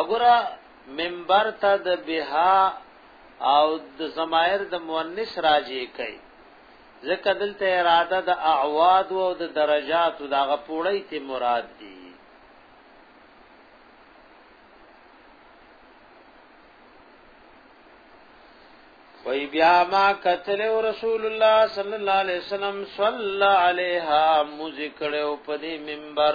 اګوره منبر ته د بها او د ضمائر د مؤنث راجع کوي ځکه دلته اراده د اعواد او د درجات او دغه پوړی ته مراد دي وی بیا ما قتل رسول الله صلی الله علیه وسلم صلی علیها مذکر او په دې منبر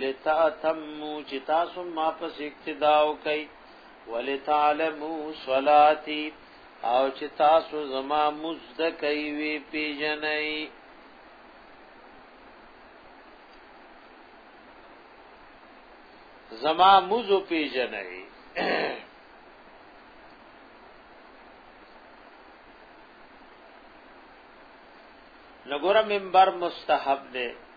لتاتمو چې تاسو ما پس اقتدا وکي ولتعلمو صلاتي او چې تاسو زما مزد کوي وی پیجنئ زما مزو پیجنئ نګور منبر مستحب دی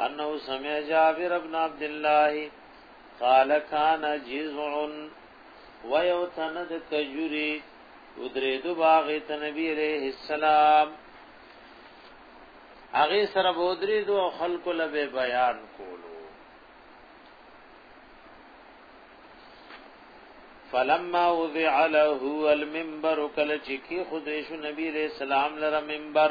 انه سمع جابر ابن عبد الله قال كان جزع ويو تند کجوري ودرې دو باغ ته نبی عليه السلام هغه سره بودري دو خلق له بیان کولو فلما وضع له المنبر کله چې کی خدای شو نبی عليه السلام لره منبر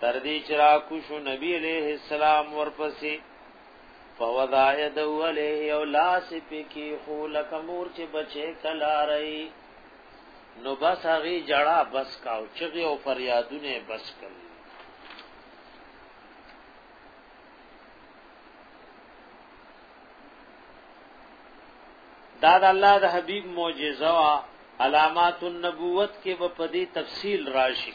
تر دې چې را کوشو نبی علیہ السلام ورپسې فوضا یدو علیه او لاس پکی خو لکه مور چې بچې کلاري نو بس هغه جړه بس کاو چغه او فریادونه بس کړي دا د الله د حبیب معجزه وا علامات النبوت کې په دې تفصیل راشي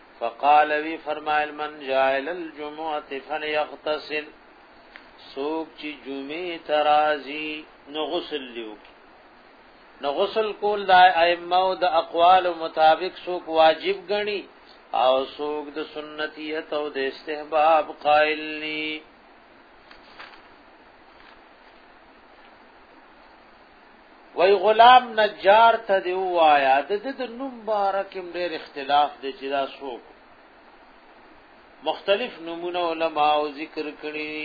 فقال وی فرمایل من جائل الجمعه فليغتسل سوق چې جمعه ترازی نو غسل لیو نو غسل کول د ائمه او د اقوال مطابق سوق واجب غني او سوق د سنتیت او د استحباب قائل ني وای غلام نجار ته دی وایا د د نوم بارکم ډیر اختلاف دی چې دا څوک مختلف نمونه علما او ذکر کړي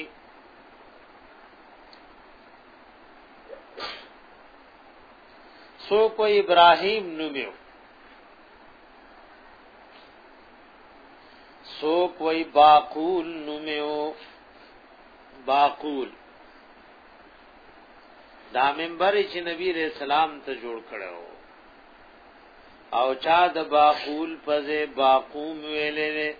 سو کو ابراهیم نومیو سو کوئی باقول نومیو باقول دا منبر چې نبی رسول سلام ته جوړ کړو او چا د باقول پزه باقوم ویلې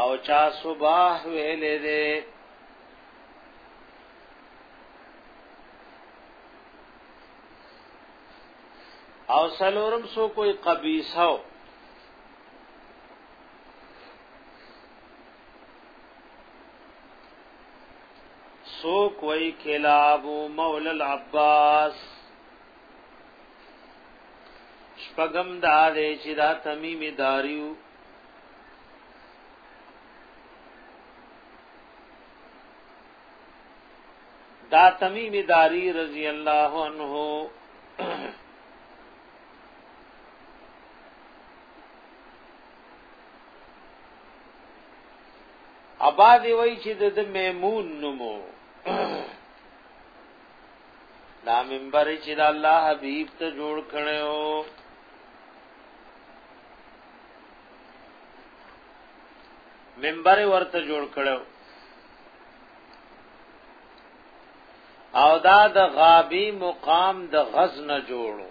او چا صباح ویلې ده او سلورم سو کوئی قبیصه سو کوئی کلاب مول العباس شپغم دا دې چې دا تمیم داریو دا تمیم داری رضی اللہ عنہ ابا دی وای چې د میمون نومو دا منبر چې د الله حبیب ته جوړ کړو منبر ورته جوړ کړو او دا د غابی مقام د غزنه جوړو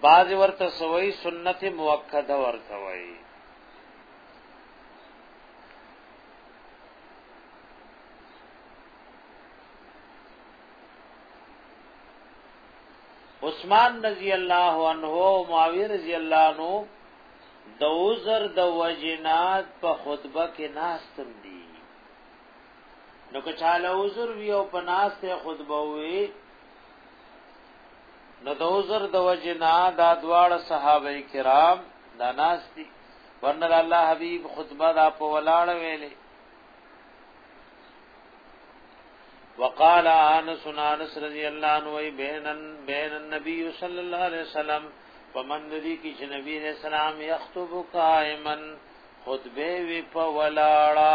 باز ورته سوی سنت موکده ورته وای عثمان رضی الله عنه او معاویه رضی الله عنه د عذر د وجنات په خطبه کې ناستم دي نو که چاله عذر وی او پناسته خطبه وی نو د عذر د وجنا دا دواړه صحابه کرام دا ناستی ورنه الله حبیب خطبه دا په ولاړ ویلې وقال انس انس رضی الله عنه وی بین بین النبی صلی الله علیه وسلم ومن ذی کی چې نبی رسول الله یخطب قائما خطبه وی په ولاړه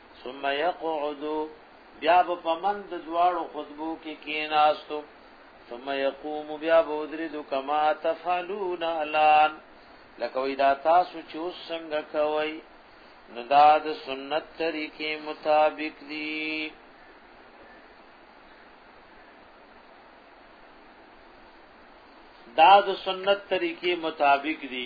ثم يقعدو بیا به پمند دواړو خطبو کې کیناستو ثم يقوم بیا به درید کما تفعلون الان لکه وی دا تاسو چې اوس څنګه کوي نو دا د سنت طریقې مطابق دي دا د سنت طریقې مطابق دي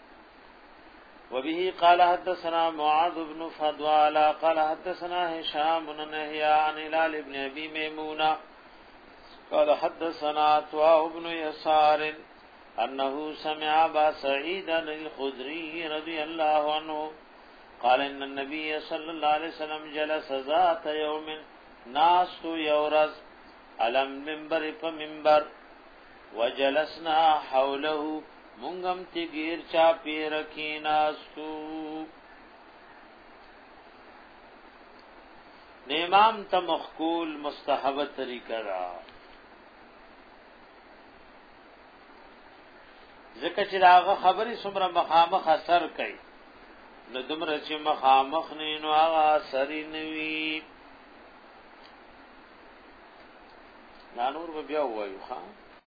وبه قال حدثنا معاذ بن فضوال قال حدثنا هشام بن نهيا عن هلال بن ابي ميمونه قال حدثنا طه بن يسار انه سمع ابا سعيد الخدري رضي الله عنه قال ان النبي صلى الله عليه وسلم جلس ذات يوم ناس تو يورز على منبر فمنبر وجلسنا حوله مونږم تی غیر چا پیر کی ناستو امام ته مخکول مستحب طریقه را ځکه چې داغه خبرې څومره مخامخ اثر کوي نو دومره چې مخامخ نه نو هغه اثر نه وي نانور بیا وایو خان